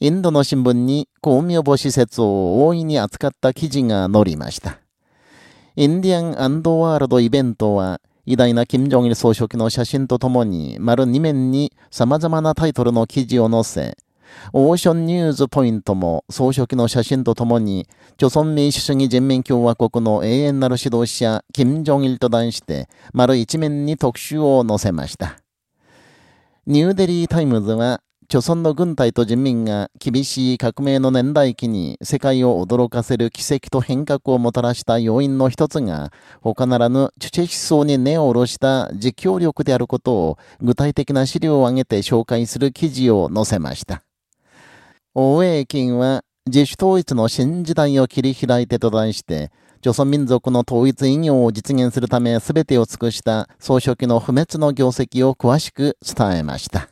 インドの新聞に公明母施設を大いに扱った記事が載りました。インディアンアンドワールドイベントは、偉大な金正日総書記の写真とともに丸2面に様々なタイトルの記事を載せ、オーションニューズポイントも総書記の写真とともに、朝鮮民主主義人民共和国の永遠なる指導者、金正日と題して、丸一面に特集を載せました。ニューデリータイムズは、朝鮮の軍隊と人民が厳しい革命の年代記に世界を驚かせる奇跡と変革をもたらした要因の一つが、他ならぬチュチェ思想に根を下ろした自強力であることを具体的な資料を挙げて紹介する記事を載せました。大江金は自主統一の新時代を切り開いてと題して、朝鮮民族の統一偉業を実現するため全てを尽くした総書記の不滅の業績を詳しく伝えました。